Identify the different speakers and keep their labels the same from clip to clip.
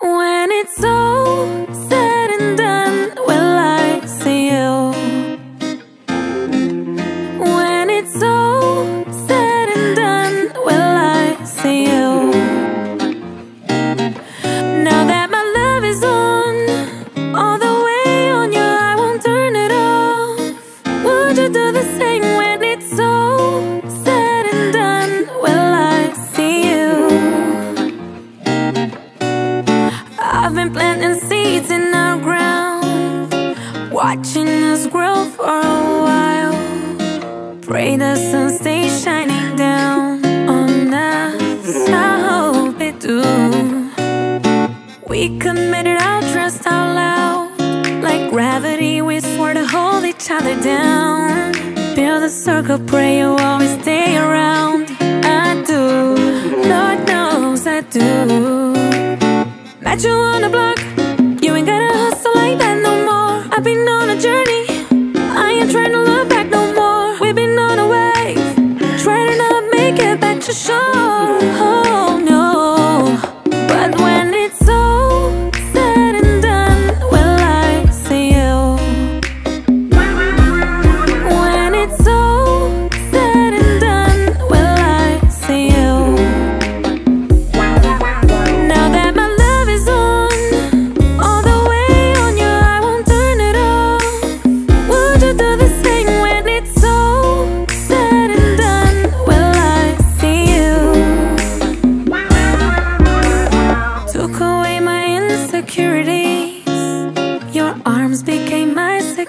Speaker 1: When it's all Planting seeds in our ground, watching us grow for a while. Pray the sun stays shining down on us. I hope it do. We committed our trust out loud, like gravity. We swore to hold each other down. Build a circle, pray you always stay around. I do, Lord knows I do. Met you on the block. You ain't gotta hustle like that no more. I've been on a journey. I ain't trying to look back no more. We've been on a wave. Trying to not make it back to shore.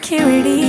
Speaker 1: Security.